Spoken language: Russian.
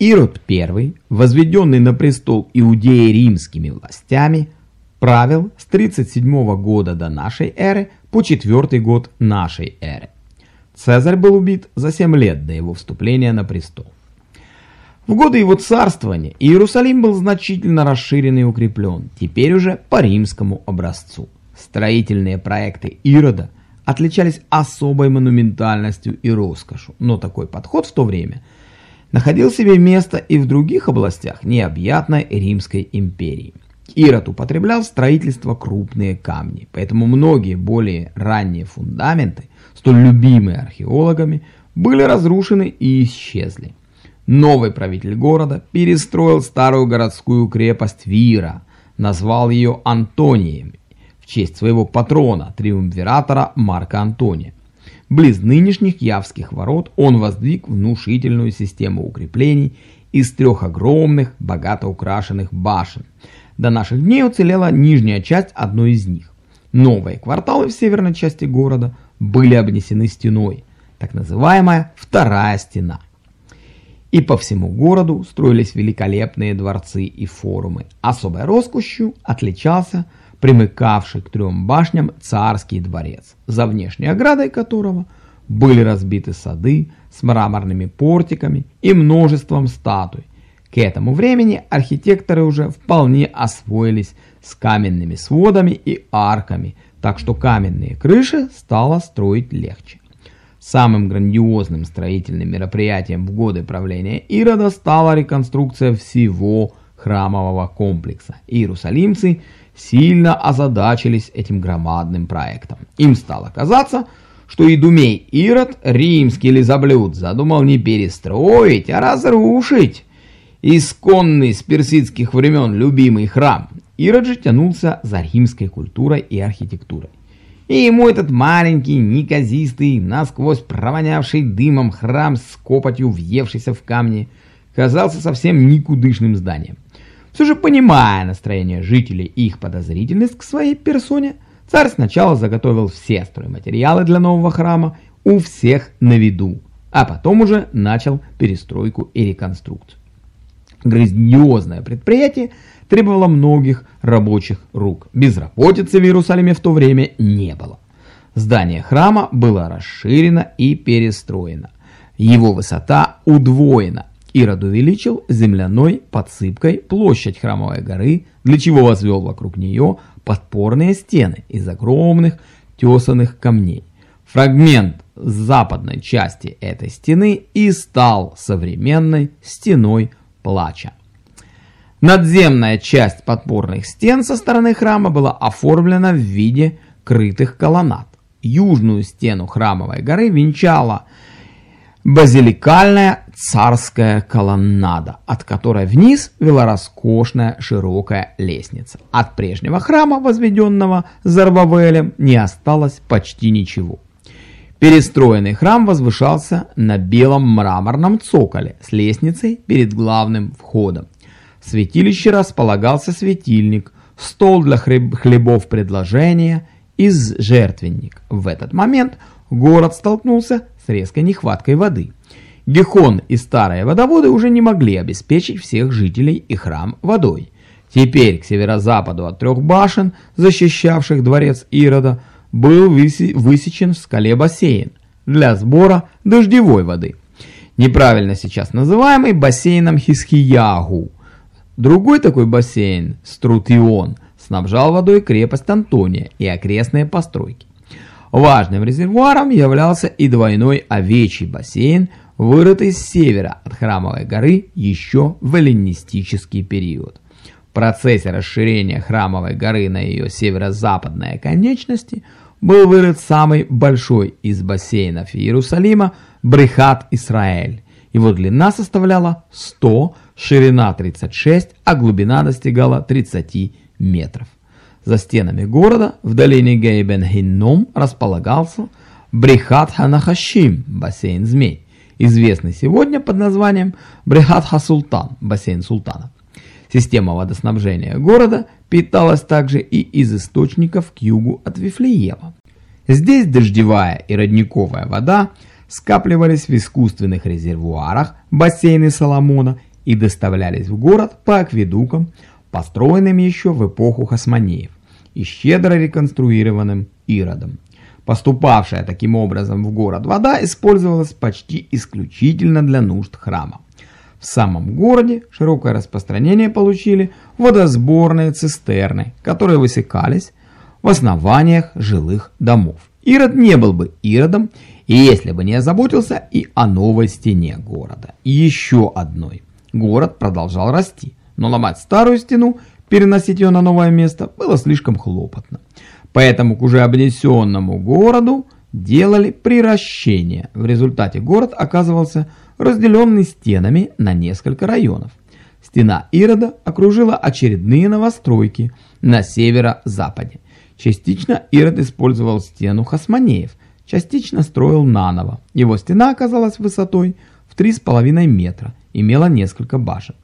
Ирод I, возведенный на престол Иудеи римскими властями, правил с 37 года до нашей эры по 4 год нашей эры. Цезарь был убит за 7 лет до его вступления на престол. В годы его царствования Иерусалим был значительно расширен и укреплен, теперь уже по римскому образцу. Строительные проекты Ирода отличались особой монументальностью и роскошью, но такой подход в то время – находил себе место и в других областях необъятной Римской империи. Ирод употреблял в строительство крупные камни, поэтому многие более ранние фундаменты, столь любимые археологами, были разрушены и исчезли. Новый правитель города перестроил старую городскую крепость Вира, назвал ее Антонием в честь своего патрона, триумвиратора Марка Антония. Близ нынешних Явских ворот он воздвиг внушительную систему укреплений из трех огромных, богато украшенных башен. До наших дней уцелела нижняя часть одной из них. Новые кварталы в северной части города были обнесены стеной, так называемая Вторая стена. И по всему городу строились великолепные дворцы и форумы. Особой роскошью отличался примыкавший к трем башням царский дворец, за внешней оградой которого были разбиты сады с мраморными портиками и множеством статуй. К этому времени архитекторы уже вполне освоились с каменными сводами и арками, так что каменные крыши стало строить легче. Самым грандиозным строительным мероприятием в годы правления Ирода стала реконструкция всего храмового комплекса. Иерусалимцы – сильно озадачились этим громадным проектом. Им стало казаться, что Идумей Ирод, римский лизоблюд, задумал не перестроить, а разрушить исконный с персидских времен любимый храм. Ирод же тянулся за римской культурой и архитектурой. И ему этот маленький, неказистый, насквозь провонявший дымом храм с копотью въевшийся в камни, казался совсем никудышным зданием. Все же понимая настроение жителей и их подозрительность к своей персоне, царь сначала заготовил все стройматериалы для нового храма у всех на виду, а потом уже начал перестройку и реконструкцию. Грандиозное предприятие требовало многих рабочих рук. Безработицы в Иерусалиме в то время не было. Здание храма было расширено и перестроено. Его высота удвоена, Ирод увеличил земляной подсыпкой площадь храмовой горы, для чего возвел вокруг нее подпорные стены из огромных тесанных камней. Фрагмент западной части этой стены и стал современной стеной плача. Надземная часть подпорных стен со стороны храма была оформлена в виде крытых колоннад. Южную стену храмовой горы венчала базиликальная царская колоннада, от которой вниз вела роскошная широкая лестница. От прежнего храма, возведенного Зарбавелем, не осталось почти ничего. Перестроенный храм возвышался на белом мраморном цоколе с лестницей перед главным входом. В святилище располагался светильник, стол для хлебов предложения и жертвенник. В этот момент город столкнулся с резкой нехваткой воды. Гехон и старые водоводы уже не могли обеспечить всех жителей и храм водой. Теперь к северо-западу от трех башен, защищавших дворец Ирода, был высечен в скале бассейн для сбора дождевой воды. Неправильно сейчас называемый бассейном Хисхиягу. Другой такой бассейн, Струтион, снабжал водой крепость Антония и окрестные постройки. Важным резервуаром являлся и двойной овечий бассейн, вырытый с севера от Храмовой горы еще в эллинистический период. В процессе расширения Храмовой горы на ее северо-западные конечности был вырыт самый большой из бассейнов Иерусалима Брехат Исраэль. Его длина составляла 100, ширина 36, а глубина достигала 30 метров. За стенами города в долине Гейбен-Хинном располагался Брихат Ханахашим, бассейн змей, известный сегодня под названием Брихат Хасултан, бассейн султана. Система водоснабжения города питалась также и из источников к югу от Вифлеема. Здесь дождевая и родниковая вода скапливались в искусственных резервуарах бассейны Соломона и доставлялись в город по акведукам, построенным еще в эпоху Хасманеев и щедро реконструированным Иродом. Поступавшая таким образом в город вода использовалась почти исключительно для нужд храма. В самом городе широкое распространение получили водосборные цистерны, которые высекались в основаниях жилых домов. Ирод не был бы Иродом, если бы не озаботился и о новой стене города. И еще одной. Город продолжал расти, но ломать старую стену, переносить ее на новое место было слишком хлопотно. Поэтому к уже обнесенному городу делали приращение. В результате город оказывался разделенный стенами на несколько районов. Стена Ирода окружила очередные новостройки на северо-западе. Частично Ирод использовал стену Хасманеев, частично строил наново. Его стена оказалась высотой в 3,5 метра, имела несколько башен.